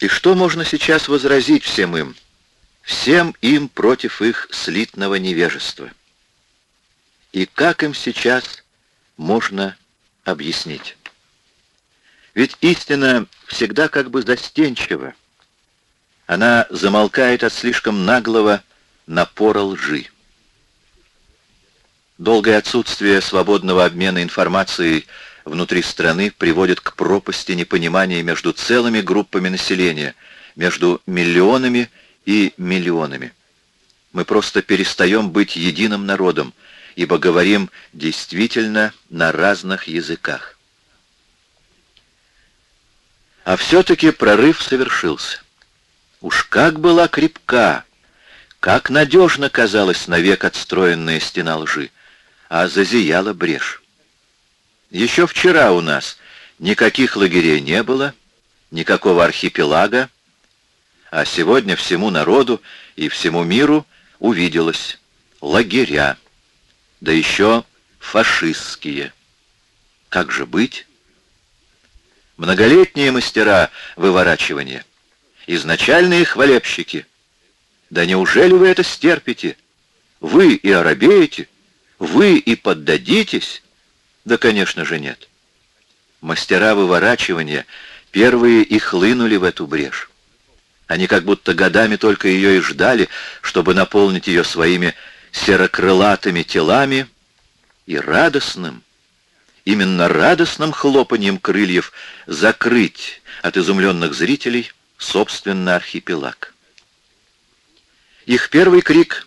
И что можно сейчас возразить всем им? Всем им против их слитного невежества. И как им сейчас можно объяснить? Ведь истина всегда как бы застенчива. Она замолкает от слишком наглого напора лжи. Долгое отсутствие свободного обмена информацией внутри страны приводит к пропасти непонимания между целыми группами населения, между миллионами и миллионами. Мы просто перестаем быть единым народом, ибо говорим действительно на разных языках. А все-таки прорыв совершился. Уж как была крепка, как надежно казалась навек отстроенная стена лжи, а зазияла брешь. Еще вчера у нас никаких лагерей не было, никакого архипелага, а сегодня всему народу и всему миру увиделось лагеря, да еще фашистские. Как же быть? Многолетние мастера выворачивания, изначальные хвалебщики. Да неужели вы это стерпите? Вы и оробеете? Вы и поддадитесь? Да, конечно же, нет. Мастера выворачивания первые и хлынули в эту брешь. Они как будто годами только ее и ждали, чтобы наполнить ее своими серокрылатыми телами и радостным, именно радостным хлопанием крыльев закрыть от изумленных зрителей собственно архипелаг. Их первый крик,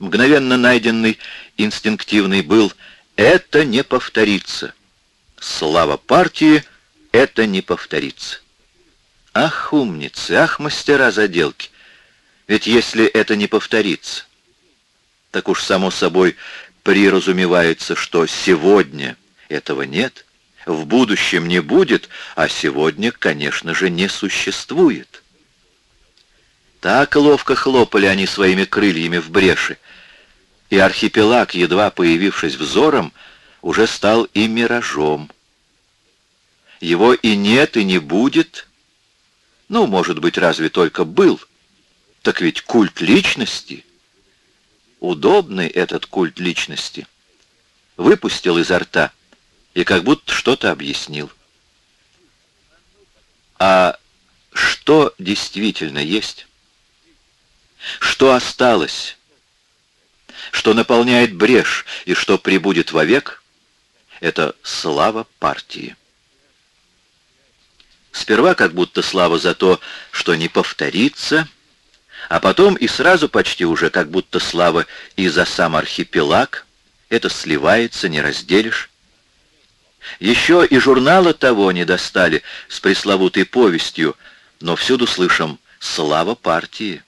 мгновенно найденный, инстинктивный, был «Это не повторится». Слава партии, это не повторится. Ах, умницы, ах, мастера заделки. Ведь если это не повторится, так уж само собой приразумевается, что сегодня этого нет, в будущем не будет, а сегодня, конечно же, не существует. Так ловко хлопали они своими крыльями в бреши, и архипелаг, едва появившись взором, уже стал и миражом. Его и нет, и не будет. Ну, может быть, разве только был. Так ведь культ личности. Удобный этот культ личности. Выпустил изо рта и как будто что-то объяснил. А что действительно есть? Что осталось? Что наполняет брешь и что прибудет вовек? Это слава партии. Сперва как будто слава за то, что не повторится, а потом и сразу почти уже как будто слава и за сам архипелаг. Это сливается, не разделишь. Еще и журнала того не достали с пресловутой повестью, но всюду слышим «Слава партии».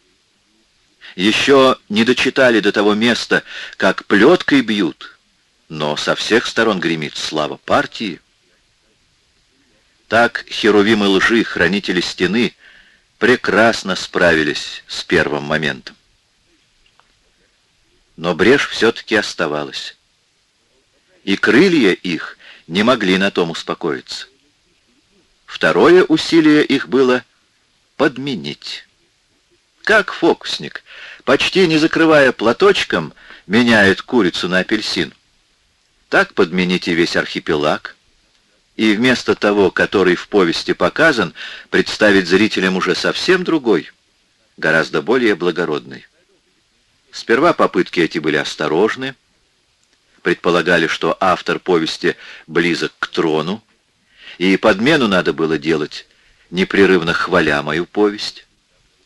Еще не дочитали до того места, как плеткой бьют, но со всех сторон гремит «Слава партии». Так херувимы лжи, хранители стены, прекрасно справились с первым моментом. Но брешь все-таки оставалась. И крылья их не могли на том успокоиться. Второе усилие их было подменить. Как фокусник, почти не закрывая платочком, меняет курицу на апельсин. Так подмените весь архипелаг, и вместо того, который в повести показан, представить зрителям уже совсем другой, гораздо более благородный. Сперва попытки эти были осторожны, предполагали, что автор повести близок к трону, и подмену надо было делать, непрерывно хваля мою повесть.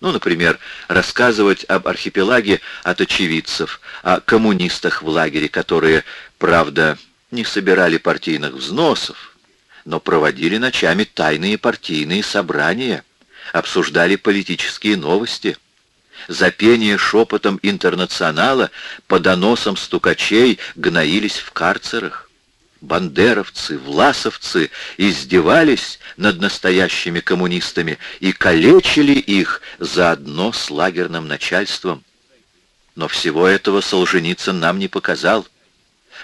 Ну, например, рассказывать об архипелаге от очевидцев, о коммунистах в лагере, которые, правда, не собирали партийных взносов, но проводили ночами тайные партийные собрания, обсуждали политические новости. За пение шепотом интернационала по доносам стукачей гноились в карцерах. Бандеровцы, власовцы издевались над настоящими коммунистами и калечили их заодно с лагерным начальством. Но всего этого Солженицын нам не показал.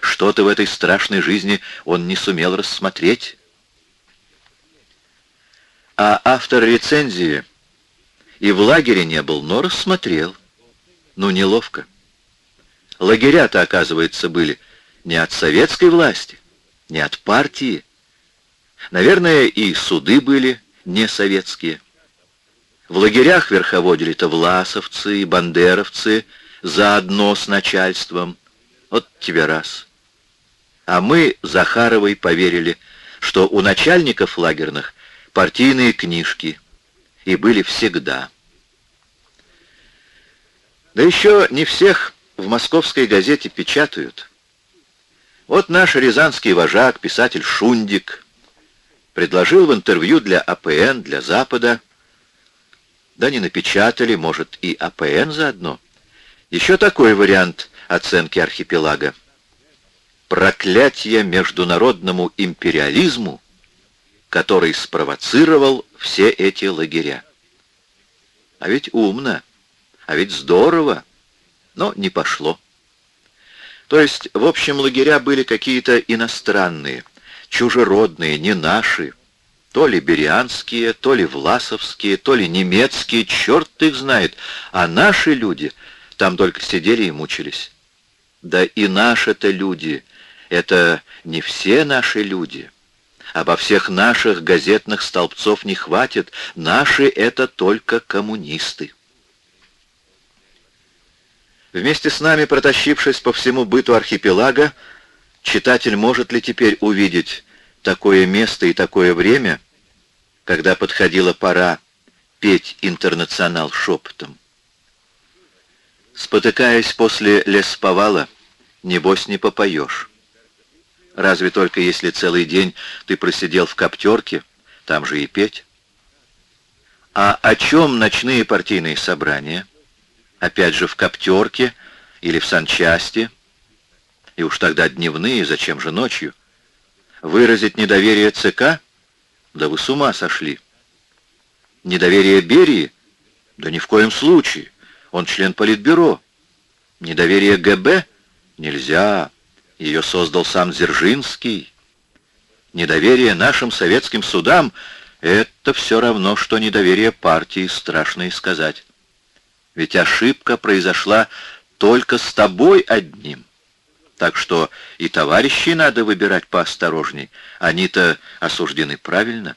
Что-то в этой страшной жизни он не сумел рассмотреть. А автор рецензии и в лагере не был, но рассмотрел. Ну, неловко. Лагеря-то, оказывается, были не от советской власти, не от партии. Наверное, и суды были не советские. В лагерях верховодили-то власовцы и бандеровцы заодно с начальством. Вот тебе раз. А мы Захаровой поверили, что у начальников лагерных партийные книжки и были всегда. Да еще не всех в московской газете печатают. Вот наш рязанский вожак, писатель Шундик, предложил в интервью для АПН, для Запада, да не напечатали, может, и АПН заодно, еще такой вариант оценки архипелага. Проклятие международному империализму, который спровоцировал все эти лагеря. А ведь умно, а ведь здорово, но не пошло. То есть, в общем, лагеря были какие-то иностранные, чужеродные, не наши, то ли берианские, то ли власовские, то ли немецкие, черт их знает, а наши люди там только сидели и мучились. Да и наши-то люди, это не все наши люди. Обо всех наших газетных столбцов не хватит, наши это только коммунисты. Вместе с нами, протащившись по всему быту архипелага, читатель может ли теперь увидеть такое место и такое время, когда подходила пора петь «Интернационал» шепотом? Спотыкаясь после лесповала, небось не попоешь. Разве только если целый день ты просидел в коптерке, там же и петь. А о чем ночные партийные собрания? Опять же, в коптерке или в санчасти. И уж тогда дневные, зачем же ночью? Выразить недоверие ЦК? Да вы с ума сошли. Недоверие Берии? Да ни в коем случае. Он член Политбюро. Недоверие ГБ? Нельзя. Ее создал сам Дзержинский. Недоверие нашим советским судам — это все равно, что недоверие партии, страшно и сказать. Ведь ошибка произошла только с тобой одним. Так что и товарищей надо выбирать поосторожней. Они-то осуждены правильно.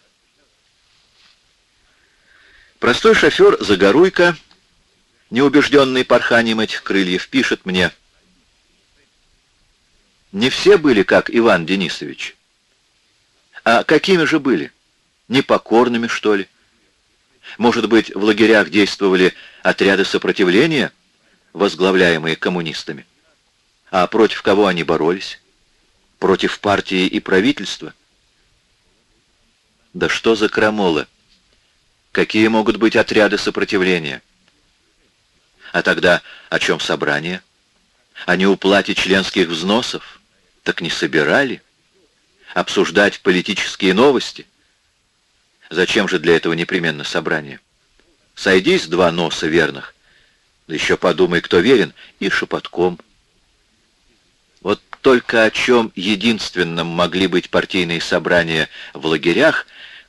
Простой шофер Загоруйко, неубежденный порханием этих крыльев, пишет мне. Не все были, как Иван Денисович. А какими же были? Непокорными, что ли? Может быть, в лагерях действовали отряды сопротивления, возглавляемые коммунистами? А против кого они боролись? Против партии и правительства? Да что за крамола? Какие могут быть отряды сопротивления? А тогда о чем собрание? О неуплате членских взносов? Так не собирали? Обсуждать политические новости? Зачем же для этого непременно собрание? Сойдись два носа верных, да еще подумай, кто верен, и шепотком. Вот только о чем единственном могли быть партийные собрания в лагерях,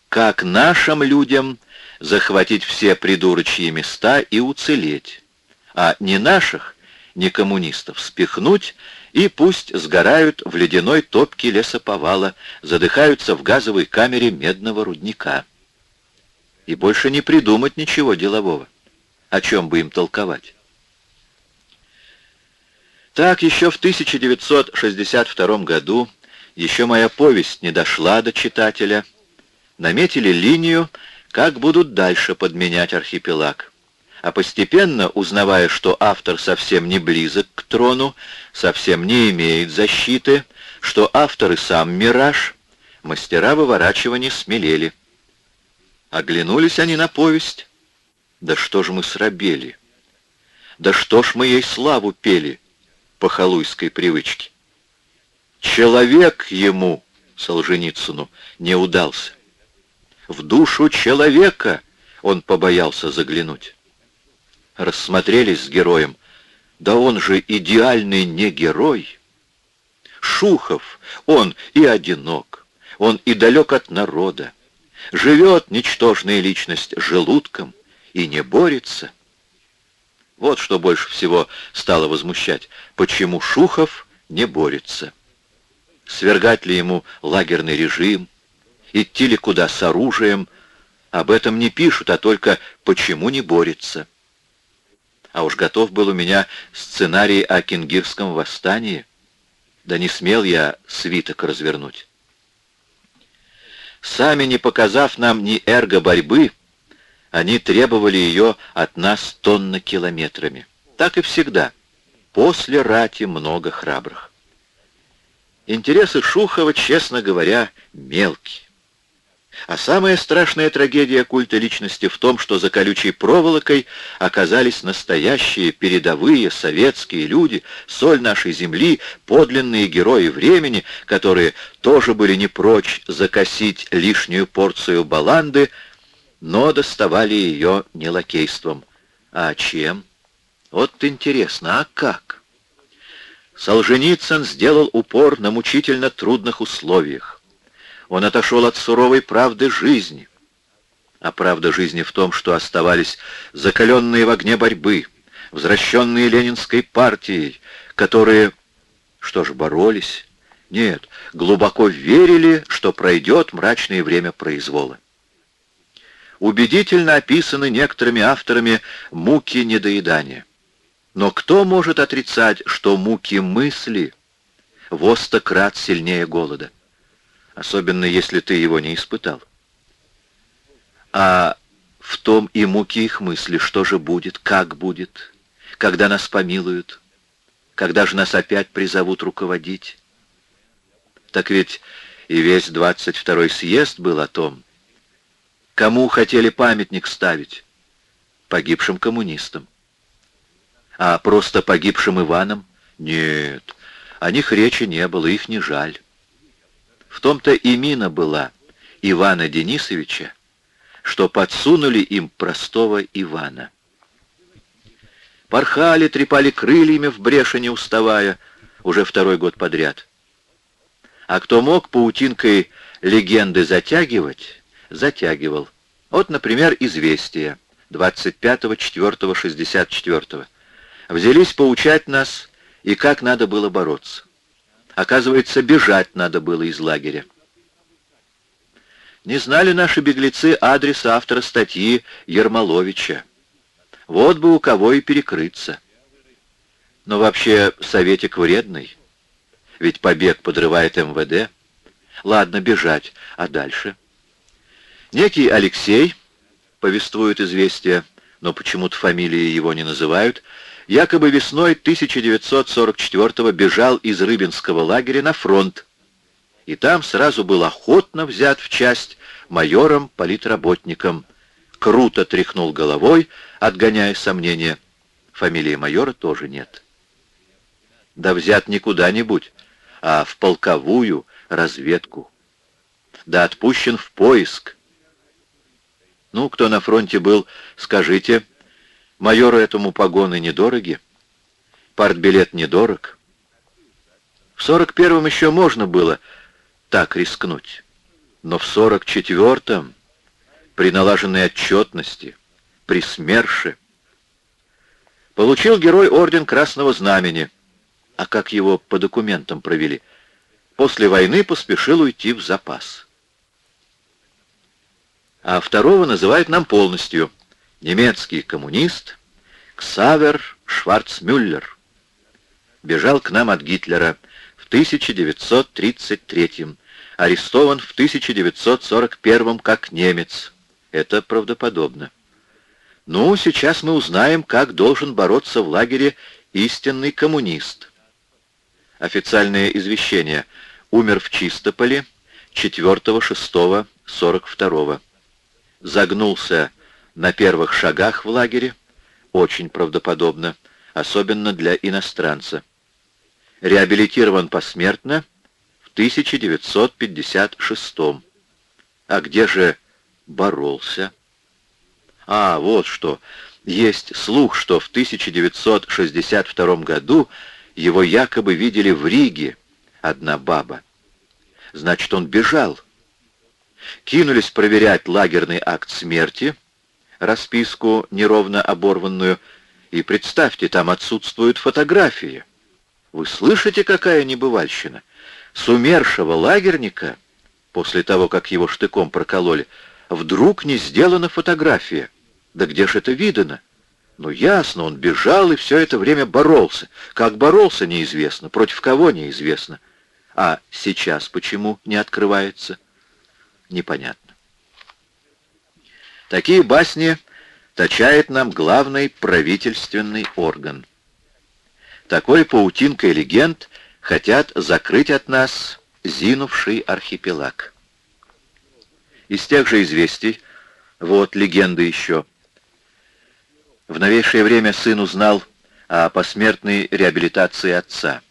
как нашим людям захватить все придурочьи места и уцелеть, а не наших, не коммунистов, спихнуть и пусть сгорают в ледяной топке лесоповала, задыхаются в газовой камере медного рудника и больше не придумать ничего делового. О чем бы им толковать? Так еще в 1962 году, еще моя повесть не дошла до читателя, наметили линию, как будут дальше подменять архипелаг. А постепенно, узнавая, что автор совсем не близок к трону, совсем не имеет защиты, что автор и сам мираж, мастера выворачивания смелели. Оглянулись они на повесть. Да что ж мы срабели? Да что ж мы ей славу пели по халуйской привычке? Человек ему, Солженицыну, не удался. В душу человека он побоялся заглянуть. Рассмотрелись с героем. Да он же идеальный не герой. Шухов, он и одинок, он и далек от народа. Живет ничтожная личность желудком и не борется. Вот что больше всего стало возмущать. Почему Шухов не борется? Свергать ли ему лагерный режим? Идти ли куда с оружием? Об этом не пишут, а только почему не борется. А уж готов был у меня сценарий о кенгирском восстании. Да не смел я свиток развернуть. Сами не показав нам ни эрго борьбы, они требовали ее от нас тонно-километрами. Так и всегда. После рати много храбрых. Интересы Шухова, честно говоря, мелкие. А самая страшная трагедия культа личности в том, что за колючей проволокой оказались настоящие передовые советские люди, соль нашей земли, подлинные герои времени, которые тоже были не прочь закосить лишнюю порцию баланды, но доставали ее не лакейством. А чем? Вот интересно, а как? Солженицын сделал упор на мучительно трудных условиях. Он отошел от суровой правды жизни. А правда жизни в том, что оставались закаленные в огне борьбы, возвращенные Ленинской партией, которые, что ж, боролись, нет, глубоко верили, что пройдет мрачное время произвола. Убедительно описаны некоторыми авторами муки недоедания. Но кто может отрицать, что муки мысли во сто крат сильнее голода? Особенно если ты его не испытал. А в том и муки их мысли, что же будет, как будет, когда нас помилуют, когда же нас опять призовут руководить. Так ведь и весь 22-й съезд был о том, кому хотели памятник ставить, погибшим коммунистам. А просто погибшим Иванам? Нет, о них речи не было, их не жаль. В том-то и мина была Ивана Денисовича, что подсунули им простого Ивана. Порхали, трепали крыльями в бреше не уставая, уже второй год подряд. А кто мог паутинкой легенды затягивать, затягивал. Вот, например, «Известия» 25.04.64. Взялись поучать нас, и как надо было бороться. Оказывается, бежать надо было из лагеря. Не знали наши беглецы адрес автора статьи Ермоловича. Вот бы у кого и перекрыться. Но вообще советик вредный. Ведь побег подрывает МВД. Ладно, бежать, а дальше? Некий Алексей, повествует известие, но почему-то фамилии его не называют, якобы весной 1944 бежал из Рыбинского лагеря на фронт, и там сразу был охотно взят в часть майором-политработником. Круто тряхнул головой, отгоняя сомнения. Фамилии майора тоже нет. Да взят не куда-нибудь, а в полковую разведку. Да отпущен в поиск. Ну, кто на фронте был, скажите, — Майору этому погоны недороги, партбилет недорог. В сорок первом еще можно было так рискнуть, но в сорок четвертом при налаженной отчетности, при СМЕРШе, получил герой орден Красного Знамени, а как его по документам провели, после войны поспешил уйти в запас. А второго называют нам полностью – немецкий коммунист Ксавер Шварцмюллер. Бежал к нам от Гитлера в 1933 арестован в 1941 как немец. Это правдоподобно. Ну, сейчас мы узнаем, как должен бороться в лагере истинный коммунист. Официальное извещение. Умер в Чистополе 4-6-42. Загнулся на первых шагах в лагере, очень правдоподобно, особенно для иностранца. Реабилитирован посмертно в 1956 А где же боролся? А, вот что. Есть слух, что в 1962 году его якобы видели в Риге одна баба. Значит, он бежал. Кинулись проверять лагерный акт смерти — расписку, неровно оборванную, и представьте, там отсутствуют фотографии. Вы слышите, какая небывальщина? С умершего лагерника, после того, как его штыком прокололи, вдруг не сделана фотография. Да где ж это видано? Ну, ясно, он бежал и все это время боролся. Как боролся, неизвестно, против кого неизвестно. А сейчас почему не открывается? Непонятно. Такие басни точает нам главный правительственный орган. Такой паутинкой легенд хотят закрыть от нас зинувший архипелаг. Из тех же известий, вот легенда еще. В новейшее время сын узнал о посмертной реабилитации отца.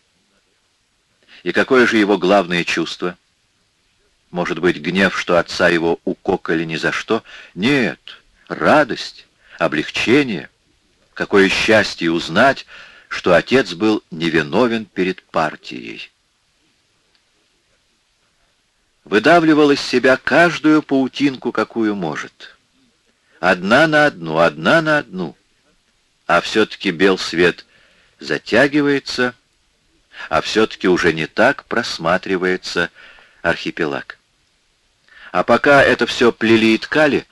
И какое же его главное чувство? Может быть, гнев, что отца его укокали ни за что? Нет, радость, облегчение. Какое счастье узнать, что отец был невиновен перед партией. Выдавливал из себя каждую паутинку, какую может. Одна на одну, одна на одну. А все-таки бел свет затягивается, а все-таки уже не так просматривается архипелаг. А пока это все плели и ткали,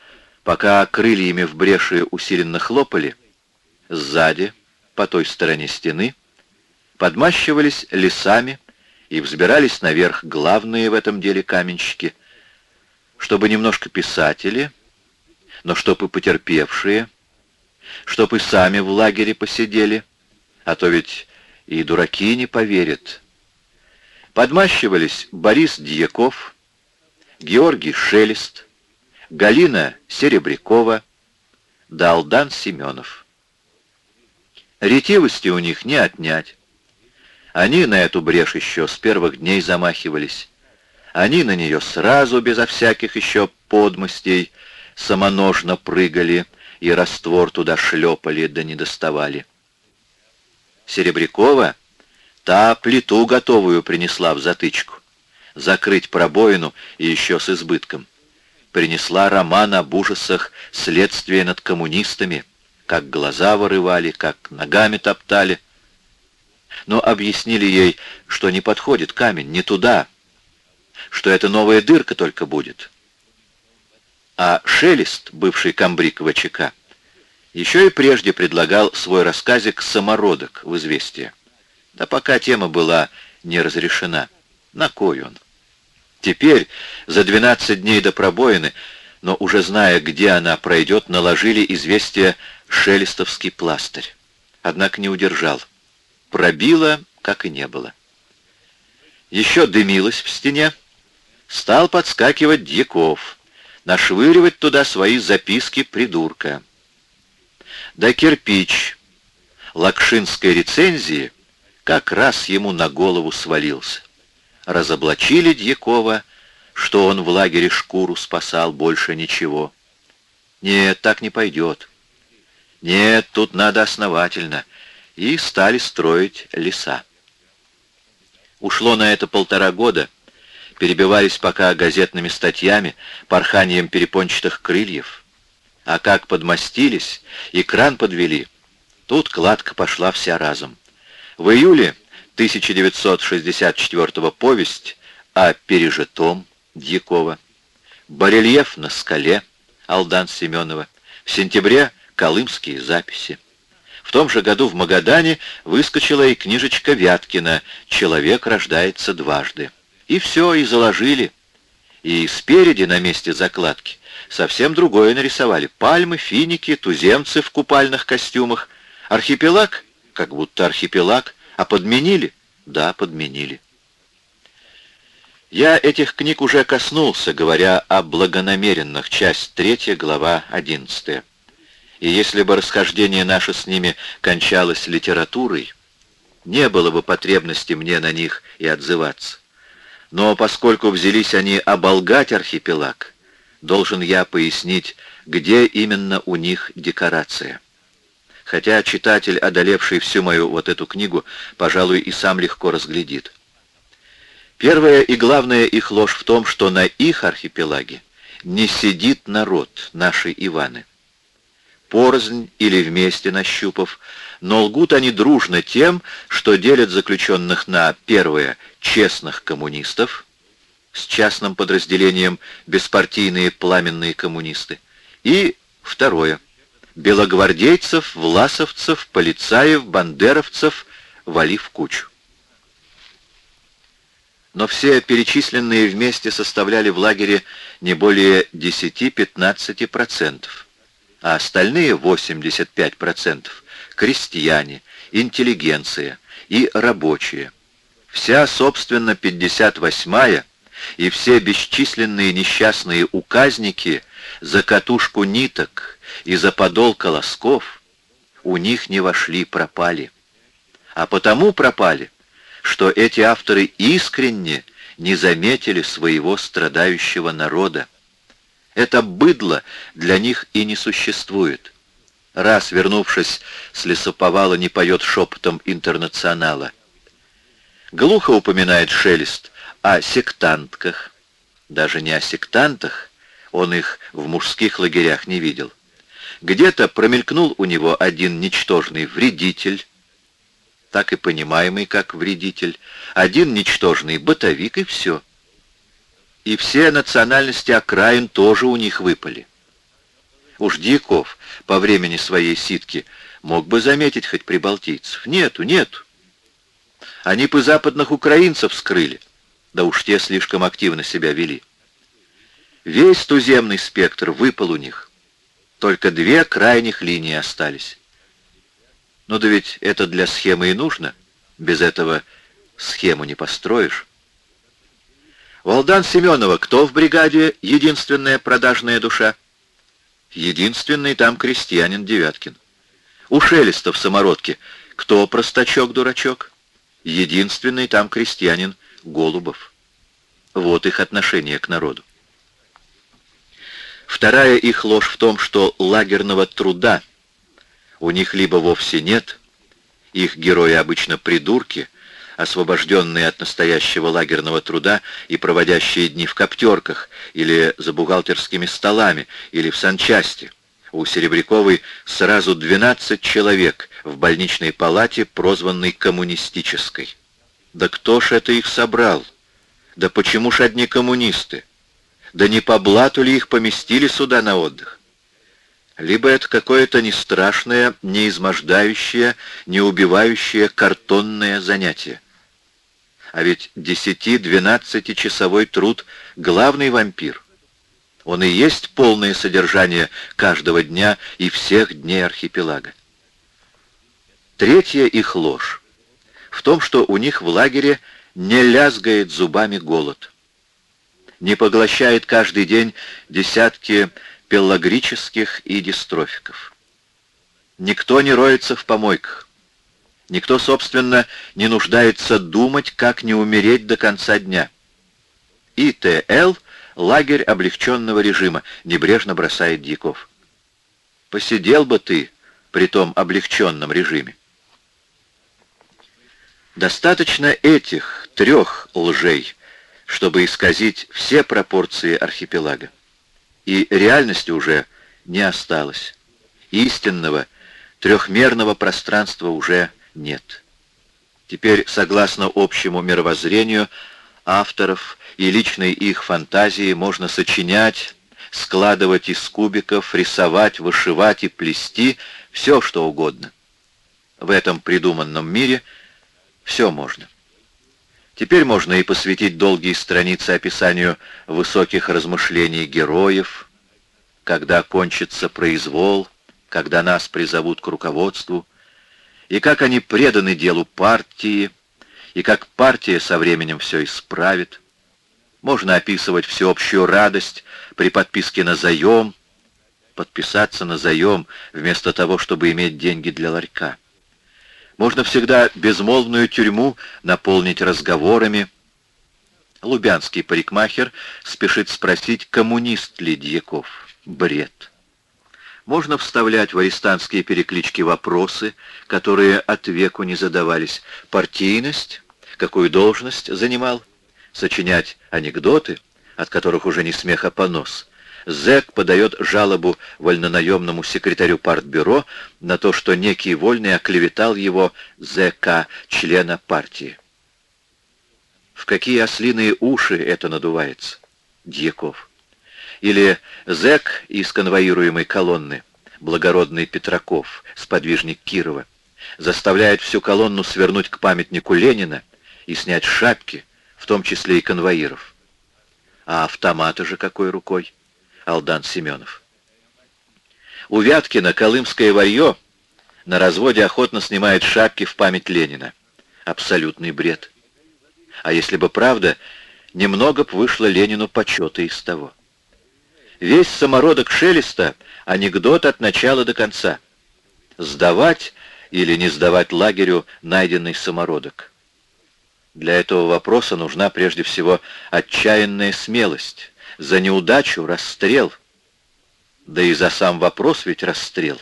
пока крыльями в бреши усиленно хлопали, сзади, по той стороне стены, подмащивались лесами и взбирались наверх главные в этом деле каменщики, чтобы немножко писатели, но чтобы потерпевшие, чтобы и сами в лагере посидели, а то ведь и дураки не поверят. Подмащивались Борис Дьяков, Георгий Шелест, Галина Серебрякова, Далдан Семенов. Ретивости у них не отнять. Они на эту брешь еще с первых дней замахивались. Они на нее сразу, безо всяких еще подмостей, самоножно прыгали и раствор туда шлепали, да не доставали. Серебрякова та плиту готовую принесла в затычку. Закрыть пробоину и еще с избытком. Принесла роман об ужасах следствия над коммунистами — как глаза вырывали, как ногами топтали. Но объяснили ей, что не подходит камень, не туда, что это новая дырка только будет. А Шелест, бывший комбриг ВЧК, еще и прежде предлагал свой рассказик «Самородок» в «Известие». Да пока тема была не разрешена. На кой он? Теперь, за 12 дней до пробоины, но уже зная, где она пройдет, наложили известие шелестовский пластырь. Однако не удержал. Пробило, как и не было. Еще дымилось в стене. Стал подскакивать Дьяков, нашвыривать туда свои записки придурка. Да кирпич лакшинской рецензии как раз ему на голову свалился. Разоблачили Дьякова, что он в лагере шкуру спасал, больше ничего. Нет, так не пойдет. Нет, тут надо основательно. И стали строить леса. Ушло на это полтора года. Перебивались пока газетными статьями, порханием перепончатых крыльев. А как подмостились и кран подвели, тут кладка пошла вся разом. В июле 1964 повесть о пережитом Дьякова, барельеф на скале Алдан Семенова, в сентябре колымские записи. В том же году в Магадане выскочила и книжечка Вяткина «Человек рождается дважды». И все, и заложили. И спереди, на месте закладки, совсем другое нарисовали. Пальмы, финики, туземцы в купальных костюмах. Архипелаг? Как будто архипелаг. А подменили? Да, подменили. Я этих книг уже коснулся, говоря о благонамеренных, часть 3, глава 11 и если бы расхождение наше с ними кончалось литературой, не было бы потребности мне на них и отзываться. Но поскольку взялись они оболгать архипелаг, должен я пояснить, где именно у них декорация. Хотя читатель, одолевший всю мою вот эту книгу, пожалуй, и сам легко разглядит. Первая и главная их ложь в том, что на их архипелаге не сидит народ, наши Иваны. порознь или вместе нащупав, но лгут они дружно тем, что делят заключенных на первое — честных коммунистов, с частным подразделением беспартийные пламенные коммунисты, и второе — белогвардейцев, власовцев, полицаев, бандеровцев, вали в кучу. Но все перечисленные вместе составляли в лагере не более 10-15%, а остальные 85% — крестьяне, интеллигенция и рабочие. Вся, собственно, 58-я и все бесчисленные несчастные указники за катушку ниток и за подол колосков у них не вошли, пропали. А потому пропали, что эти авторы искренне не заметили своего страдающего народа. Это быдло для них и не существует. Раз, вернувшись с лесоповала, не поет шепотом интернационала. Глухо упоминает Шелест о сектантках. Даже не о сектантах, он их в мужских лагерях не видел. Где-то промелькнул у него один ничтожный вредитель, так и понимаемый как вредитель, один ничтожный бытовик и все и все национальности окраин тоже у них выпали. Уж Дьяков по времени своей ситки мог бы заметить хоть прибалтийцев. Нету, нету. Они бы западных украинцев скрыли, да уж те слишком активно себя вели. Весь туземный спектр выпал у них. Только две крайних линии остались. Ну да ведь это для схемы и нужно. Без этого схему не построишь. Волдан Семенова, кто в бригаде единственная продажная душа? Единственный там крестьянин Девяткин. У Шелеста в самородке кто простачок-дурачок? Единственный там крестьянин Голубов. Вот их отношение к народу. Вторая их ложь в том, что лагерного труда у них либо вовсе нет, их герои обычно придурки, освобожденные от настоящего лагерного труда и проводящие дни в коптерках или за бухгалтерскими столами или в санчасти. У Серебряковой сразу 12 человек в больничной палате, прозванной коммунистической. Да кто ж это их собрал? Да почему ж одни коммунисты? Да не по блату ли их поместили сюда на отдых? Либо это какое-то не страшное, не измождающее, не убивающее картонное занятие. А ведь 10-12 часовой труд — главный вампир. Он и есть полное содержание каждого дня и всех дней архипелага. Третья их ложь в том, что у них в лагере не лязгает зубами голод. Не поглощает каждый день десятки пелагрических и дистрофиков. Никто не роется в помойках. Никто, собственно, не нуждается думать, как не умереть до конца дня. ИТЛ — лагерь облегченного режима, небрежно бросает Дьяков. Посидел бы ты при том облегченном режиме. Достаточно этих трех лжей, чтобы исказить все пропорции архипелага. И реальности уже не осталось. Истинного, трехмерного пространства уже нет. Теперь, согласно общему мировоззрению авторов и личной их фантазии, можно сочинять, складывать из кубиков, рисовать, вышивать и плести все, что угодно. В этом придуманном мире все можно. Теперь можно и посвятить долгие страницы описанию высоких размышлений героев, когда кончится произвол, когда нас призовут к руководству, и как они преданы делу партии, и как партия со временем все исправит. Можно описывать всеобщую радость при подписке на заем, подписаться на заем вместо того, чтобы иметь деньги для ларька. Можно всегда безмолвную тюрьму наполнить разговорами. Лубянский парикмахер спешит спросить, коммунист ли Дьяков. Бред. Можно вставлять в арестантские переклички вопросы, которые от веку не задавались. Партийность, какую должность занимал, сочинять анекдоты, от которых уже не смех, а понос, Зэк подает жалобу вольнонаемному секретарю партбюро на то, что некий вольный оклеветал его ЗК, члена партии. В какие ослиные уши это надувается? Дьяков. Или зэк из конвоируемой колонны, благородный Петраков, сподвижник Кирова, заставляет всю колонну свернуть к памятнику Ленина и снять шапки, в том числе и конвоиров. А автоматы же какой рукой? Алдан Семенов. У Вяткина колымское варье на разводе охотно снимает шапки в память Ленина. Абсолютный бред. А если бы правда, немного б вышло Ленину почета из того. Весь самородок Шелеста — анекдот от начала до конца. Сдавать или не сдавать лагерю найденный самородок. Для этого вопроса нужна прежде всего отчаянная смелость, за неудачу расстрел. Да и за сам вопрос ведь расстрел.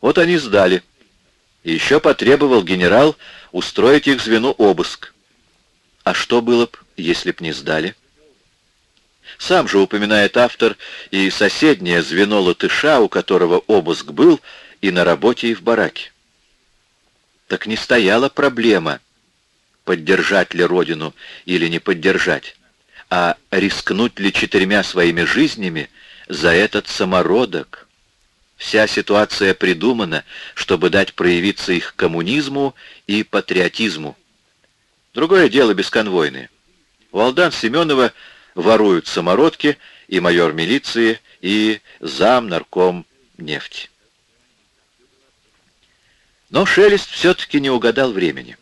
Вот они сдали. И еще потребовал генерал устроить их звену обыск. А что было б, если б не сдали? Сам же упоминает автор и соседнее звено латыша, у которого обыск был и на работе, и в бараке. Так не стояла проблема, поддержать ли родину или не поддержать а рискнуть ли четырьмя своими жизнями за этот самородок? Вся ситуация придумана, чтобы дать проявиться их коммунизму и патриотизму. Другое дело бесконвойное. У Алдан Семенова воруют самородки и майор милиции, и зам нарком нефти. Но Шелест все-таки не угадал времени.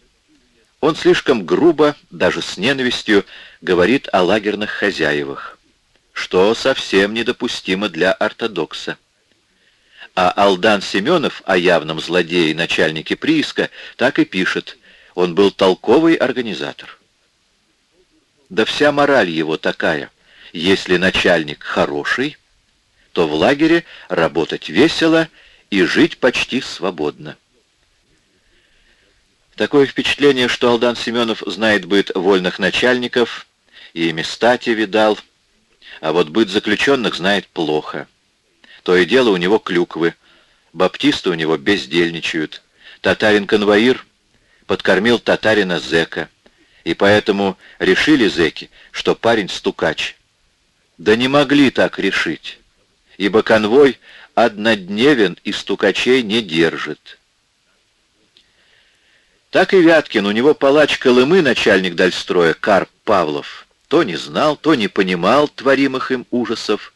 Он слишком грубо, даже с ненавистью, говорит о лагерных хозяевах, что совсем недопустимо для ортодокса. А Алдан Семенов о явном злодее начальнике прииска так и пишет, он был толковый организатор. Да вся мораль его такая, если начальник хороший, то в лагере работать весело и жить почти свободно. Такое впечатление, что Алдан Семенов знает быт вольных начальников и места те видал, а вот быт заключенных знает плохо. То и дело у него клюквы, баптисты у него бездельничают, татарин-конвоир подкормил татарина зэка, и поэтому решили зэки, что парень стукач. Да не могли так решить, ибо конвой однодневен и стукачей не держит. Так и Вяткин, у него палач Колымы, начальник Дальстроя, Карп Павлов, то не знал, то не понимал творимых им ужасов,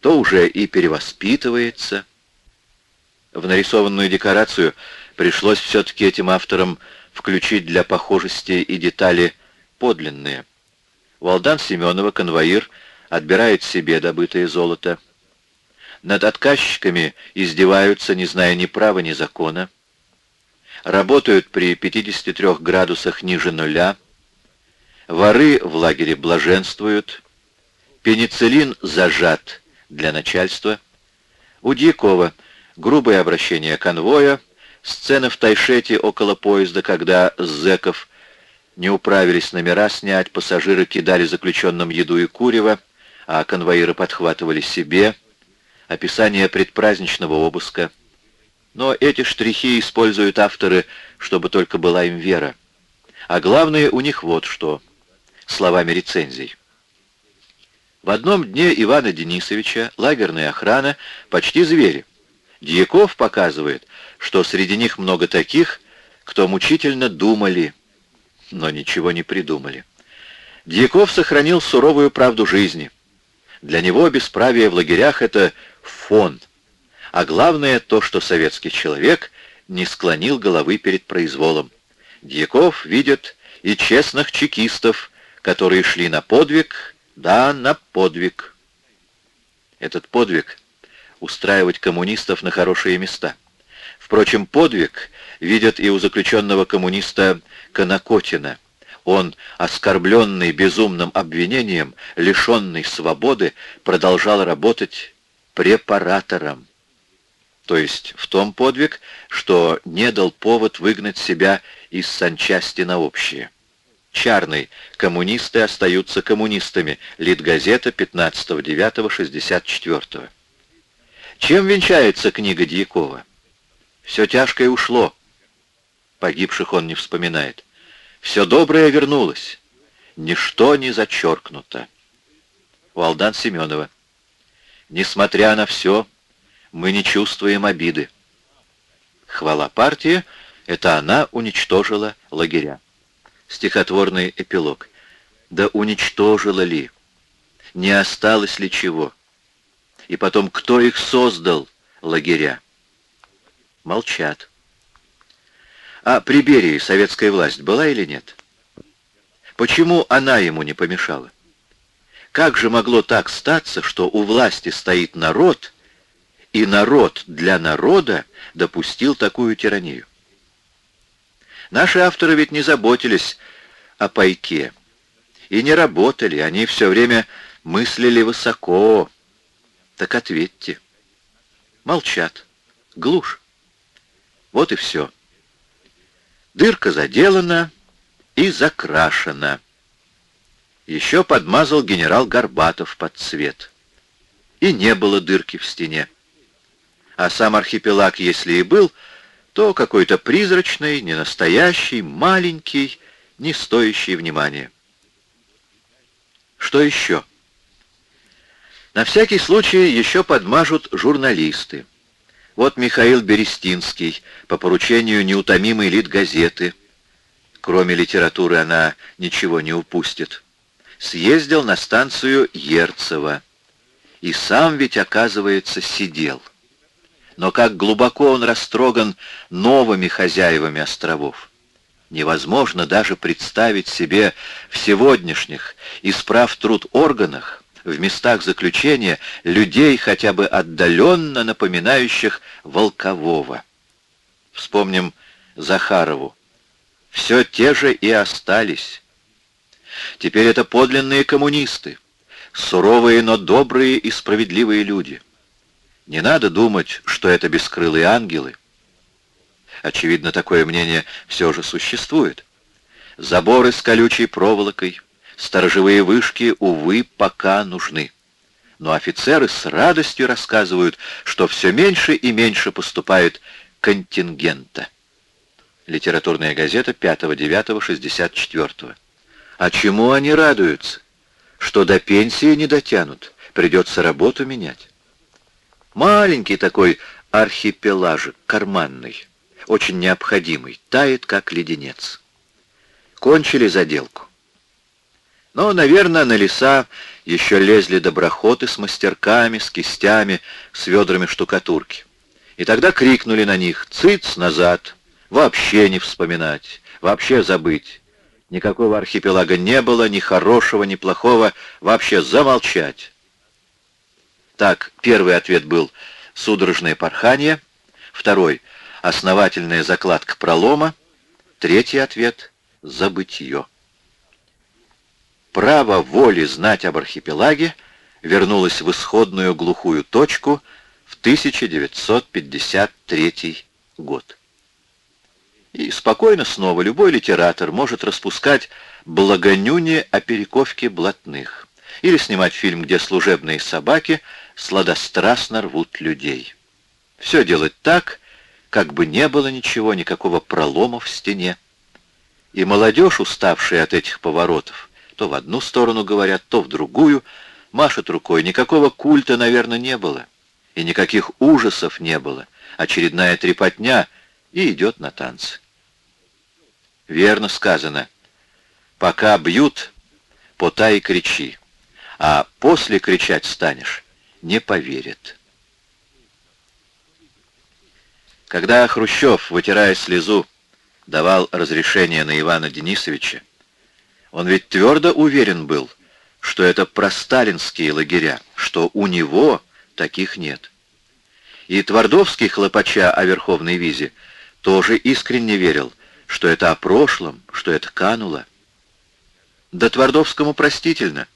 то уже и перевоспитывается. В нарисованную декорацию пришлось все-таки этим авторам включить для похожести и детали подлинные. Валдан Семенова, конвоир, отбирает себе добытое золото. Над отказчиками издеваются, не зная ни права, ни закона работают при 53 градусах ниже нуля, воры в лагере блаженствуют, пенициллин зажат для начальства, у Дьякова грубое обращение конвоя, сцена в Тайшете около поезда, когда с зэков не управились номера снять, пассажиры кидали заключенным еду и курево, а конвоиры подхватывали себе, описание предпраздничного обыска — но эти штрихи используют авторы, чтобы только была им вера. А главное у них вот что, словами рецензий. В одном дне Ивана Денисовича лагерная охрана почти звери. Дьяков показывает, что среди них много таких, кто мучительно думали, но ничего не придумали. Дьяков сохранил суровую правду жизни. Для него бесправие в лагерях — это фон — а главное то, что советский человек не склонил головы перед произволом. Дьяков видит и честных чекистов, которые шли на подвиг, да, на подвиг. Этот подвиг — устраивать коммунистов на хорошие места. Впрочем, подвиг видят и у заключенного коммуниста Конокотина. Он, оскорбленный безумным обвинением, лишенный свободы, продолжал работать препаратором то есть в том подвиг, что не дал повод выгнать себя из санчасти на общее. Чарный. Коммунисты остаются коммунистами. Литгазета 15.09.64. Чем венчается книга Дьякова? Все тяжкое ушло. Погибших он не вспоминает. Все доброе вернулось. Ничто не зачеркнуто. Валдан Семенова. Несмотря на все, мы не чувствуем обиды. Хвала партии — это она уничтожила лагеря. Стихотворный эпилог. Да уничтожила ли? Не осталось ли чего? И потом, кто их создал, лагеря? Молчат. А при Берии советская власть была или нет? Почему она ему не помешала? Как же могло так статься, что у власти стоит народ, и народ для народа допустил такую тиранию? Наши авторы ведь не заботились о пайке и не работали, они все время мыслили высоко. Так ответьте. Молчат. Глушь. Вот и все. Дырка заделана и закрашена. Еще подмазал генерал Горбатов под цвет. И не было дырки в стене. А сам архипелаг, если и был, то какой-то призрачный, ненастоящий, маленький, не стоящий внимания. Что еще? На всякий случай еще подмажут журналисты. Вот Михаил Берестинский, по поручению неутомимой газеты. Кроме литературы она ничего не упустит съездил на станцию Ерцево. И сам ведь, оказывается, сидел. Но как глубоко он растроган новыми хозяевами островов. Невозможно даже представить себе в сегодняшних исправ труд органах, в местах заключения, людей, хотя бы отдаленно напоминающих Волкового. Вспомним Захарову. Все те же и остались Теперь это подлинные коммунисты, суровые, но добрые и справедливые люди. Не надо думать, что это бескрылые ангелы. Очевидно, такое мнение все же существует. Заборы с колючей проволокой, сторожевые вышки, увы, пока нужны. Но офицеры с радостью рассказывают, что все меньше и меньше поступает контингента. Литературная газета 5-9-64. А чему они радуются? Что до пенсии не дотянут, придется работу менять. Маленький такой архипеложик, карманный, очень необходимый, тает как леденец. Кончили заделку. Но, наверное, на леса еще лезли доброходы с мастерками, с кистями, с ведрами штукатурки. И тогда крикнули на них «Цыц назад! Вообще не вспоминать! Вообще забыть! Никакого архипелага не было, ни хорошего, ни плохого, вообще замолчать. Так, первый ответ был судорожное порхание, второй — основательная закладка пролома, третий ответ — забытье. Право воли знать об архипелаге вернулось в исходную глухую точку в 1953 год. И спокойно снова любой литератор может распускать благонюни о перековке блатных или снимать фильм, где служебные собаки сладострастно рвут людей. Все делать так, как бы не было ничего, никакого пролома в стене. И молодежь, уставшая от этих поворотов, то в одну сторону говорят, то в другую, машет рукой. Никакого культа, наверное, не было. И никаких ужасов не было. Очередная трепотня и идет на танцы. Верно сказано. Пока бьют, потай и кричи. А после кричать станешь, не поверят. Когда Хрущев, вытирая слезу, давал разрешение на Ивана Денисовича, он ведь твердо уверен был, что это просталинские лагеря, что у него таких нет. И Твардовский, хлопача о Верховной Визе, тоже искренне верил — что это о прошлом, что это кануло. Да Твардовскому простительно.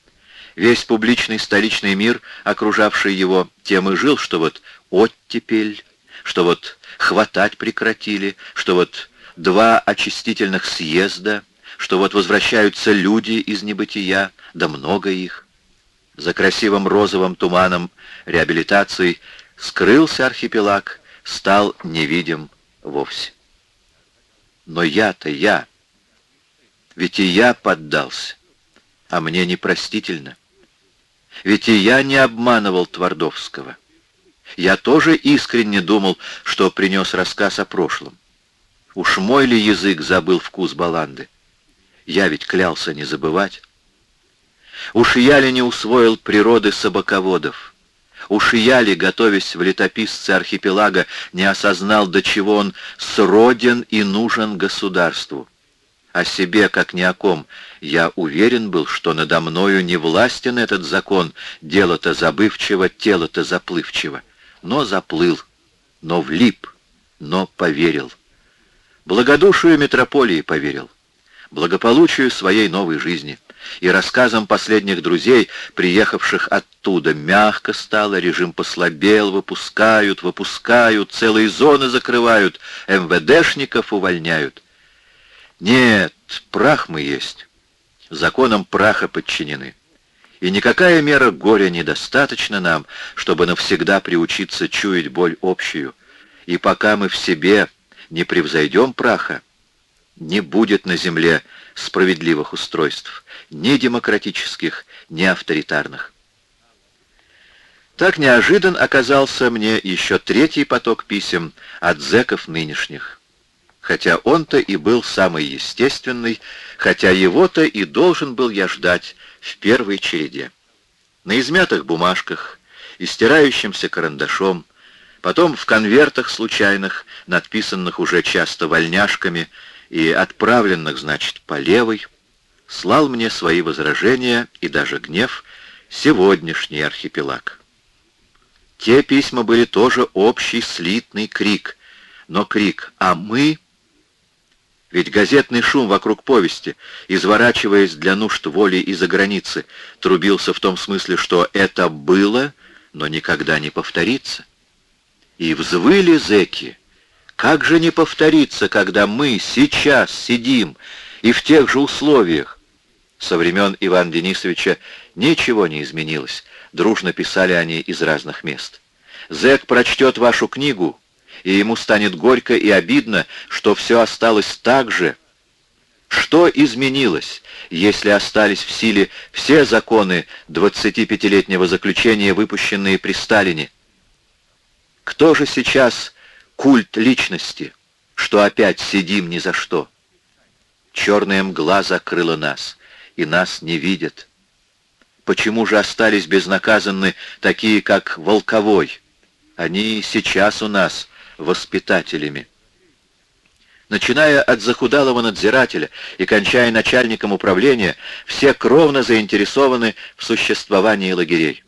Весь публичный столичный мир, окружавший его, тем и жил, что вот оттепель, что вот хватать прекратили, что вот два очистительных съезда, что вот возвращаются люди из небытия, да много их. За красивым розовым туманом реабилитации скрылся архипелаг, стал невидим вовсе. Но я-то я, ведь и я поддался, а мне непростительно. Ведь и я не обманывал Твардовского. Я тоже искренне думал, что принес рассказ о прошлом. Уж мой ли язык забыл вкус баланды? Я ведь клялся не забывать. Уж я ли не усвоил природы собаководов? Уж я ли, готовясь в летописце архипелага, не осознал, до чего он сроден и нужен государству? О себе, как ни о ком, я уверен был, что надо мною не властен этот закон, дело-то забывчиво, тело-то заплывчиво. Но заплыл, но влип, но поверил. Благодушию метрополии поверил, благополучию своей новой жизни — и рассказам последних друзей, приехавших оттуда, мягко стало, режим послабел, выпускают, выпускают, целые зоны закрывают, МВДшников увольняют. Нет, прах мы есть, законам праха подчинены. И никакая мера горя недостаточна нам, чтобы навсегда приучиться чуять боль общую. И пока мы в себе не превзойдем праха, не будет на земле справедливых устройств, ни демократических, ни авторитарных. Так неожидан оказался мне еще третий поток писем от зэков нынешних. Хотя он-то и был самый естественный, хотя его-то и должен был я ждать в первой череде. На измятых бумажках, истирающимся карандашом, потом в конвертах случайных, надписанных уже часто вольняшками и отправленных, значит, по левой, слал мне свои возражения и даже гнев сегодняшний архипелаг. Те письма были тоже общий слитный крик, но крик «А мы...» Ведь газетный шум вокруг повести, изворачиваясь для нужд воли из-за границы, трубился в том смысле, что это было, но никогда не повторится. И взвыли зэки. Как же не повторится, когда мы сейчас сидим и в тех же условиях, со времен Ивана Денисовича ничего не изменилось, дружно писали они из разных мест. Зэк прочтет вашу книгу, и ему станет горько и обидно, что все осталось так же. Что изменилось, если остались в силе все законы 25-летнего заключения, выпущенные при Сталине? Кто же сейчас культ личности, что опять сидим ни за что? Черная мгла закрыла нас и нас не видят. Почему же остались безнаказанны такие, как Волковой? Они сейчас у нас воспитателями. Начиная от захудалого надзирателя и кончая начальником управления, все кровно заинтересованы в существовании лагерей.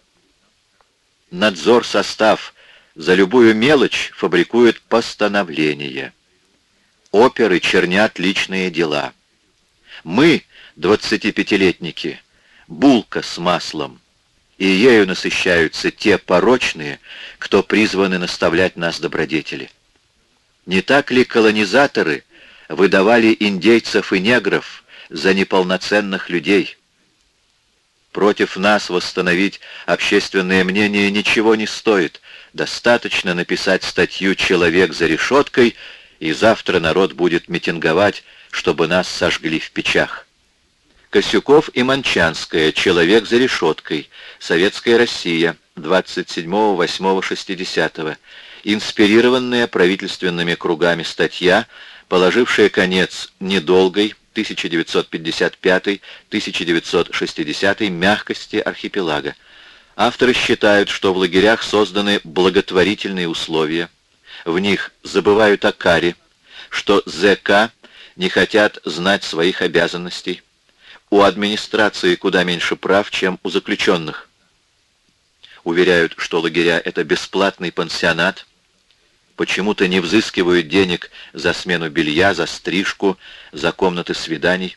Надзор состав за любую мелочь фабрикует постановления. Оперы чернят личные дела. Мы, 25-летники, булка с маслом, и ею насыщаются те порочные, кто призваны наставлять нас добродетели. Не так ли колонизаторы выдавали индейцев и негров за неполноценных людей? Против нас восстановить общественное мнение ничего не стоит. Достаточно написать статью «Человек за решеткой», и завтра народ будет митинговать, чтобы нас сожгли в печах. Косюков и Манчанская. Человек за решеткой. Советская Россия. 27.08.60. Инспирированная правительственными кругами статья, положившая конец недолгой 1955-1960 мягкости архипелага. Авторы считают, что в лагерях созданы благотворительные условия, в них забывают о каре, что ЗК не хотят знать своих обязанностей, у администрации куда меньше прав, чем у заключенных. Уверяют, что лагеря — это бесплатный пансионат, почему-то не взыскивают денег за смену белья, за стрижку, за комнаты свиданий.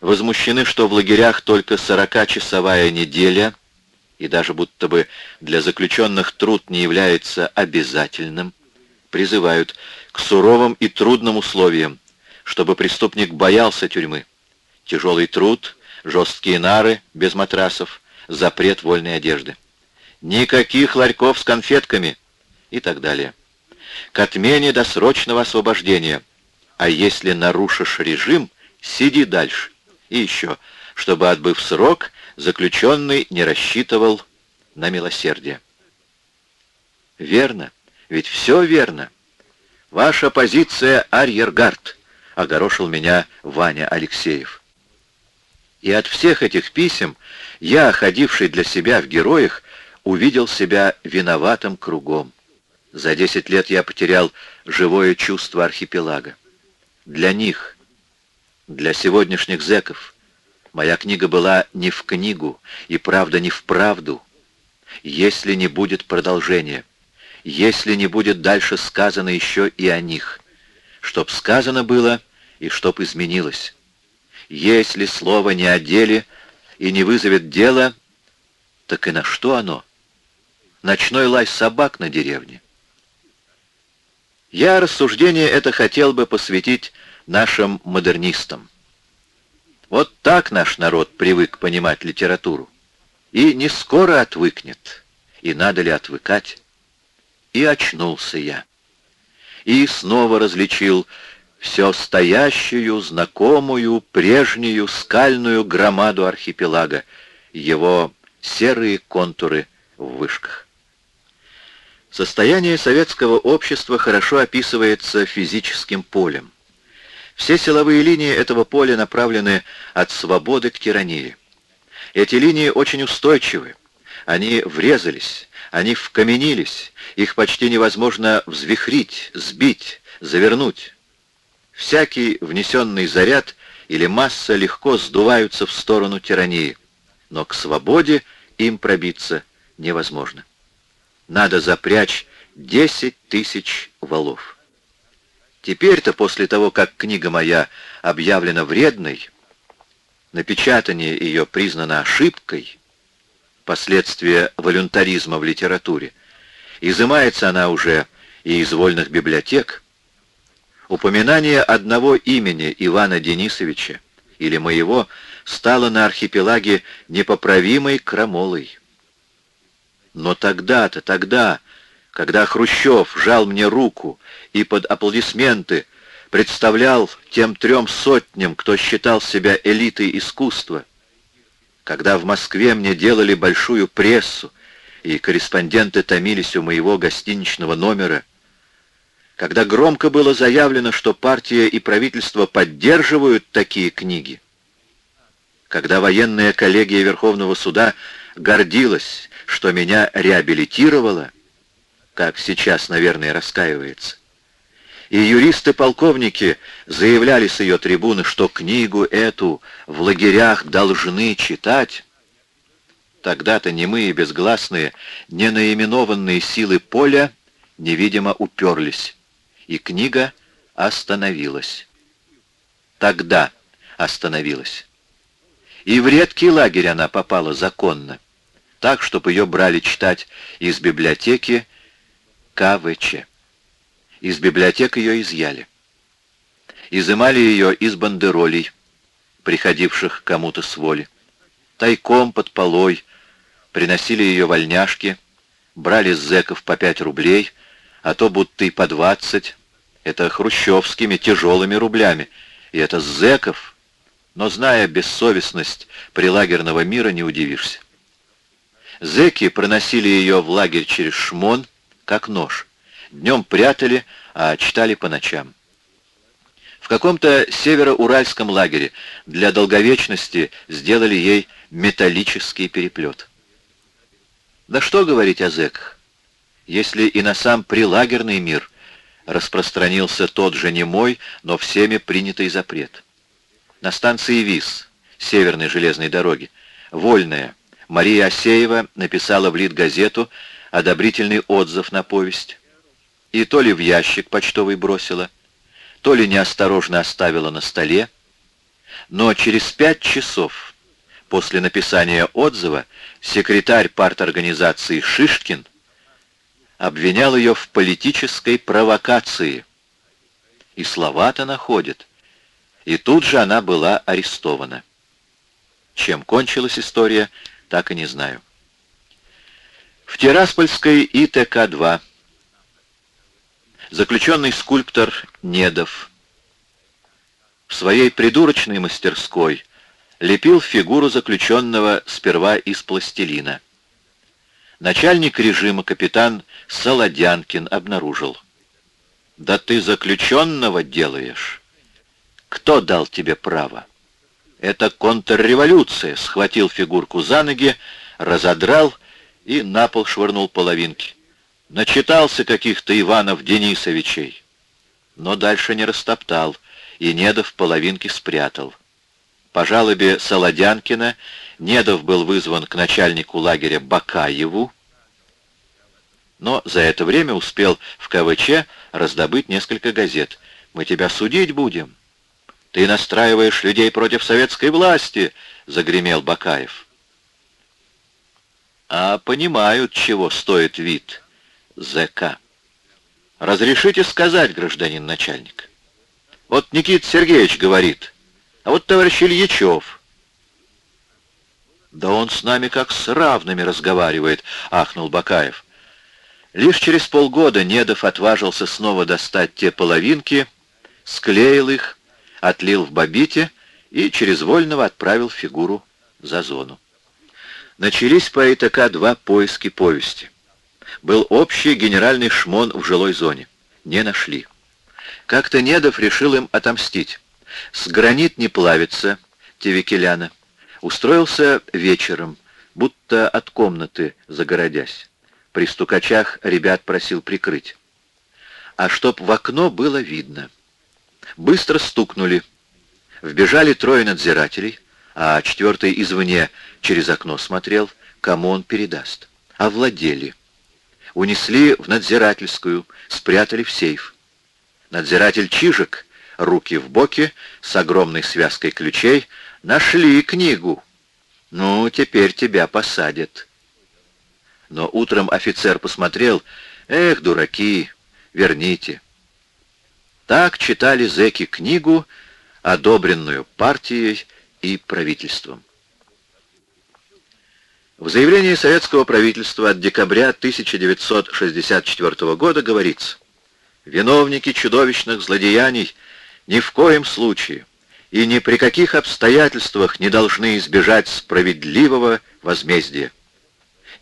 Возмущены, что в лагерях только 40-часовая неделя, и даже будто бы для заключенных труд не является обязательным. Призывают к суровым и трудным условиям, чтобы преступник боялся тюрьмы Тяжелый труд, жесткие нары без матрасов, запрет вольной одежды. Никаких ларьков с конфетками и так далее. К отмене досрочного освобождения. А если нарушишь режим, сиди дальше. И еще, чтобы, отбыв срок, заключенный не рассчитывал на милосердие. Верно, ведь все верно. Ваша позиция арьергард, огорошил меня Ваня Алексеев. И от всех этих писем я, ходивший для себя в героях, увидел себя виноватым кругом. За десять лет я потерял живое чувство архипелага. Для них, для сегодняшних зэков, моя книга была не в книгу, и правда не в правду, если не будет продолжения, если не будет дальше сказано еще и о них, чтоб сказано было и чтоб изменилось. Если слово не о деле и не вызовет дело, так и на что оно? Ночной лай собак на деревне. Я рассуждение это хотел бы посвятить нашим модернистам. Вот так наш народ привык понимать литературу. И не скоро отвыкнет. И надо ли отвыкать? И очнулся я. И снова различил все стоящую, знакомую, прежнюю скальную громаду архипелага, его серые контуры в вышках. Состояние советского общества хорошо описывается физическим полем. Все силовые линии этого поля направлены от свободы к тирании. Эти линии очень устойчивы. Они врезались, они вкаменились, их почти невозможно взвихрить, сбить, завернуть. Всякий внесенный заряд или масса легко сдуваются в сторону тирании, но к свободе им пробиться невозможно. Надо запрячь 10 тысяч валов. Теперь-то, после того, как книга моя объявлена вредной, напечатание ее признано ошибкой, последствия волюнтаризма в литературе, изымается она уже и из вольных библиотек, упоминание одного имени Ивана Денисовича или моего стало на архипелаге непоправимой крамолой. Но тогда-то, тогда, когда Хрущев жал мне руку и под аплодисменты представлял тем трем сотням, кто считал себя элитой искусства, когда в Москве мне делали большую прессу, и корреспонденты томились у моего гостиничного номера, когда громко было заявлено, что партия и правительство поддерживают такие книги, когда военная коллегия Верховного суда гордилась, что меня реабилитировала, как сейчас, наверное, раскаивается, и юристы-полковники заявляли с ее трибуны, что книгу эту в лагерях должны читать, тогда-то немые, безгласные, ненаименованные силы поля невидимо уперлись, и книга остановилась. Тогда остановилась. И в редкий лагерь она попала законно, так, чтобы ее брали читать из библиотеки КВЧ. Из библиотек ее изъяли. Изымали ее из бандеролей, приходивших кому-то с воли. Тайком под полой приносили ее вольняшки, брали с зэков по пять рублей, а то будто и по двадцать. Это хрущевскими тяжелыми рублями, и это с зэков. Но, зная бессовестность прилагерного мира, не удивишься. Зэки проносили ее в лагерь через шмон, как нож. Днем прятали, а читали по ночам. В каком-то североуральском лагере для долговечности сделали ей металлический переплет. Да что говорить о зэках, если и на сам прилагерный мир распространился тот же немой, но всеми принятый запрет. На станции ВИС, Северной железной дороги, вольная, Мария Асеева написала в Литгазету одобрительный отзыв на повесть и то ли в ящик почтовый бросила, то ли неосторожно оставила на столе, но через пять часов после написания отзыва секретарь парторганизации Шишкин обвинял ее в политической провокации. И слова-то находит. и тут же она была арестована. Чем кончилась история, так и не знаю. В Тираспольской ИТК-2 заключенный скульптор Недов в своей придурочной мастерской лепил фигуру заключенного сперва из пластилина. Начальник режима капитан Солодянкин обнаружил. «Да ты заключенного делаешь! Кто дал тебе право?» «Это контрреволюция!» — схватил фигурку за ноги, разодрал и на пол швырнул половинки. Начитался каких-то Иванов Денисовичей. Но дальше не растоптал, и Недов половинки спрятал. По жалобе Солодянкина Недов был вызван к начальнику лагеря Бакаеву, но за это время успел в КВЧ раздобыть несколько газет. «Мы тебя судить будем. Ты настраиваешь людей против советской власти», — загремел Бакаев. «А понимают, чего стоит вид ЗК. Разрешите сказать, гражданин начальник?» Вот Никита Сергеевич говорит, а вот товарищ Ильичев. Да он с нами как с равными разговаривает, ахнул Бакаев. Лишь через полгода Недов отважился снова достать те половинки, склеил их, отлил в бобите и через Вольного отправил фигуру за зону. Начались по ИТК два поиски повести. Был общий генеральный шмон в жилой зоне. Не нашли. Как-то Недов решил им отомстить. С гранит не плавится, Тевикеляна. Устроился вечером, будто от комнаты загородясь. При стукачах ребят просил прикрыть. А чтоб в окно было видно. Быстро стукнули. Вбежали трое надзирателей, а четвертый извне через окно смотрел, кому он передаст. Овладели. Унесли в надзирательскую, спрятали в сейф. Надзиратель Чижик, руки в боки, с огромной связкой ключей, нашли книгу. Ну, теперь тебя посадят. Но утром офицер посмотрел, эх, дураки, верните. Так читали зэки книгу, одобренную партией и правительством. В заявлении советского правительства от декабря 1964 года говорится, Виновники чудовищных злодеяний ни в коем случае и ни при каких обстоятельствах не должны избежать справедливого возмездия.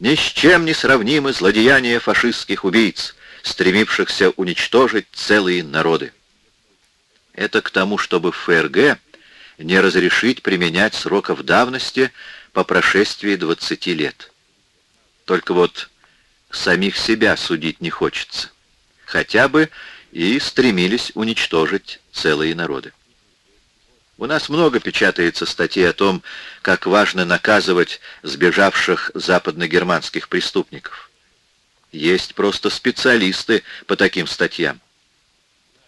Ни с чем не сравнимы злодеяния фашистских убийц, стремившихся уничтожить целые народы. Это к тому, чтобы ФРГ не разрешить применять сроков давности по прошествии 20 лет. Только вот самих себя судить не хочется хотя бы и стремились уничтожить целые народы. У нас много печатается статей о том, как важно наказывать сбежавших западногерманских преступников. Есть просто специалисты по таким статьям.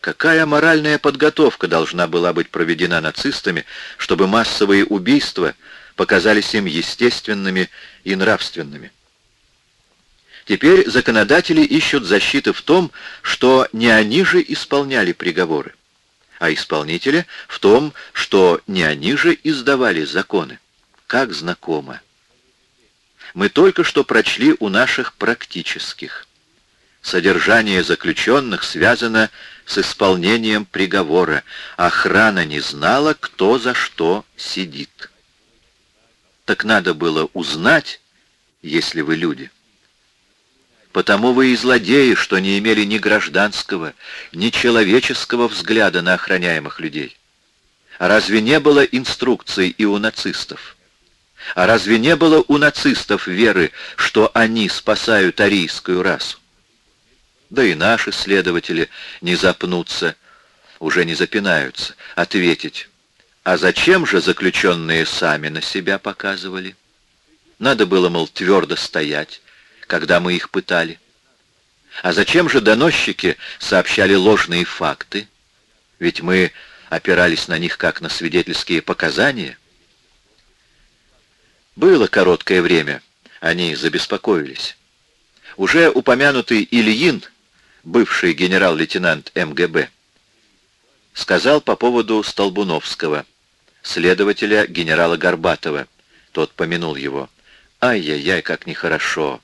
Какая моральная подготовка должна была быть проведена нацистами, чтобы массовые убийства показались им естественными и нравственными? Теперь законодатели ищут защиты в том, что не они же исполняли приговоры, а исполнители в том, что не они же издавали законы. Как знакомо. Мы только что прочли у наших практических. Содержание заключенных связано с исполнением приговора. Охрана не знала, кто за что сидит. Так надо было узнать, если вы люди. Потому вы и злодеи, что не имели ни гражданского, ни человеческого взгляда на охраняемых людей. А разве не было инструкций и у нацистов? А разве не было у нацистов веры, что они спасают арийскую расу? Да и наши следователи не запнутся, уже не запинаются, ответить. А зачем же заключенные сами на себя показывали? Надо было, мол, твердо стоять, когда мы их пытали? А зачем же доносчики сообщали ложные факты? Ведь мы опирались на них как на свидетельские показания. Было короткое время, они забеспокоились. Уже упомянутый Ильин, бывший генерал-лейтенант МГБ, сказал по поводу Столбуновского, следователя генерала Горбатова. Тот помянул его. Ай-яй-яй, как нехорошо.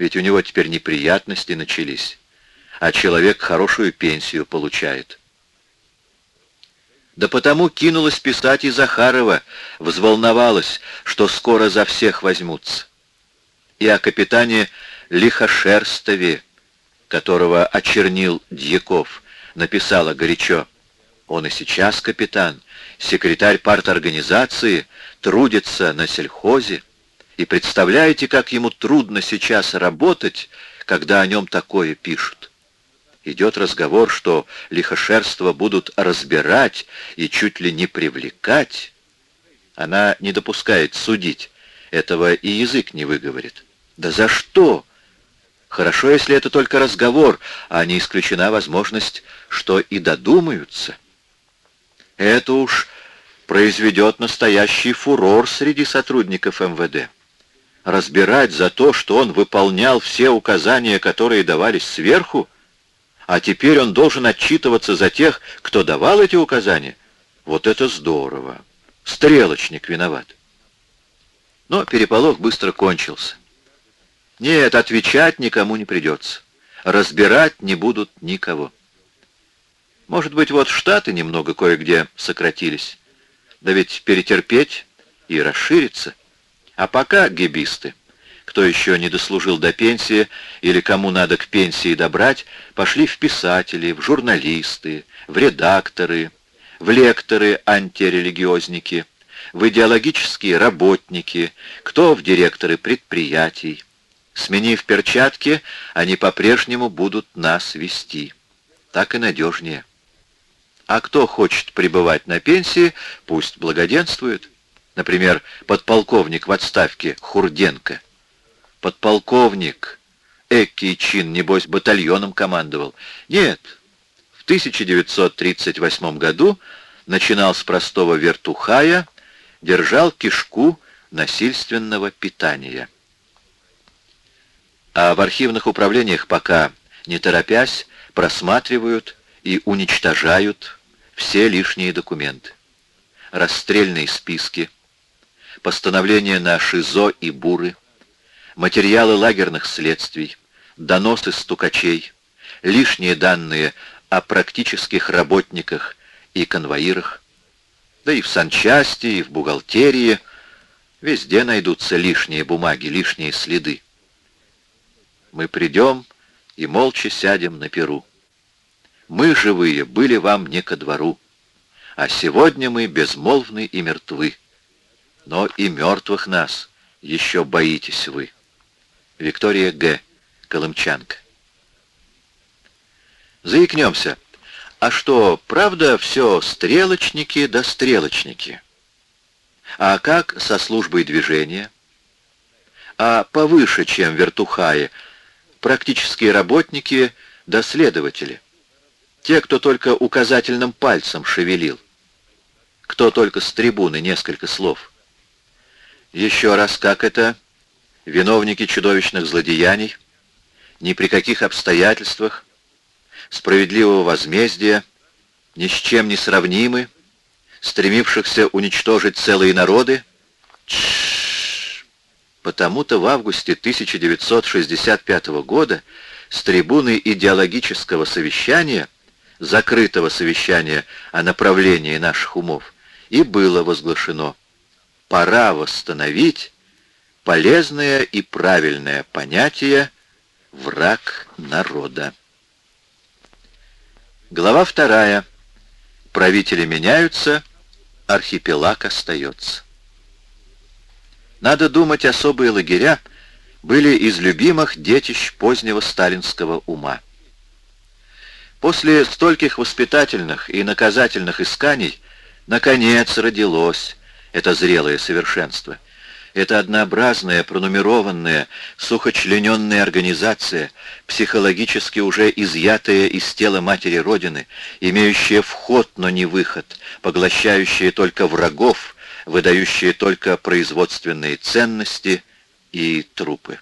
Ведь у него теперь неприятности начались, а человек хорошую пенсию получает. Да потому кинулась писать и Захарова, взволновалась, что скоро за всех возьмутся. И о капитане Лихошерстове, которого очернил Дьяков, написала горячо. Он и сейчас капитан, секретарь парторганизации, трудится на сельхозе. И представляете, как ему трудно сейчас работать, когда о нем такое пишут. Идет разговор, что лихошерство будут разбирать и чуть ли не привлекать. Она не допускает судить. Этого и язык не выговорит. Да за что? Хорошо, если это только разговор, а не исключена возможность, что и додумаются. Это уж произведет настоящий фурор среди сотрудников МВД. Разбирать за то, что он выполнял все указания, которые давались сверху, а теперь он должен отчитываться за тех, кто давал эти указания. Вот это здорово. Стрелочник виноват. Но переполох быстро кончился. Нет, отвечать никому не придется. Разбирать не будут никого. Может быть, вот штаты немного кое-где сократились. Да ведь перетерпеть и расшириться. А пока гибисты кто еще не дослужил до пенсии или кому надо к пенсии добрать, пошли в писатели, в журналисты, в редакторы, в лекторы-антирелигиозники, в идеологические работники, кто в директоры предприятий. Сменив перчатки, они по-прежнему будут нас вести. Так и надежнее. А кто хочет пребывать на пенсии, пусть благоденствует. Например, подполковник в отставке Хурденко – подполковник. Экий чин, небось, батальоном командовал. Нет, в 1938 году начинал с простого вертухая, держал кишку насильственного питания. А в архивных управлениях пока, не торопясь, просматривают и уничтожают все лишние документы. Расстрельные списки, постановления на ШИЗО и БУРы, материалы лагерных следствий, доносы стукачей, лишние данные о практических работниках и конвоирах, да и в санчасти, и в бухгалтерии, везде найдутся лишние бумаги, лишние следы. Мы придем и молча сядем на перу. Мы, живые, были вам не ко двору, а сегодня мы безмолвны и мертвы. Но и мертвых нас еще боитесь вы. Виктория Г. Колымчанка. Заикнемся. А что, правда, все стрелочники да стрелочники? А как со службой движения? А повыше, чем вертухаи, практические работники да следователи? Те, кто только указательным пальцем шевелил. Кто только с трибуны несколько слов. Еще раз, как это? Виновники чудовищных злодеяний, ни при каких обстоятельствах, справедливого возмездия, ни с чем не сравнимы, стремившихся уничтожить целые народы, Потому-то в августе 1965 года с трибуны идеологического совещания, закрытого совещания о направлении наших умов, и было возглашено «Пора восстановить полезное и правильное понятие «враг народа». Глава вторая. Правители меняются, архипелаг остается. Надо думать, особые лагеря были из любимых детищ позднего сталинского ума. После стольких воспитательных и наказательных исканий наконец родилось это зрелое совершенство — это однообразная, пронумерованная, сухочлененная организация, психологически уже изъятая из тела матери Родины, имеющая вход, но не выход, поглощающая только врагов, выдающая только производственные ценности и трупы.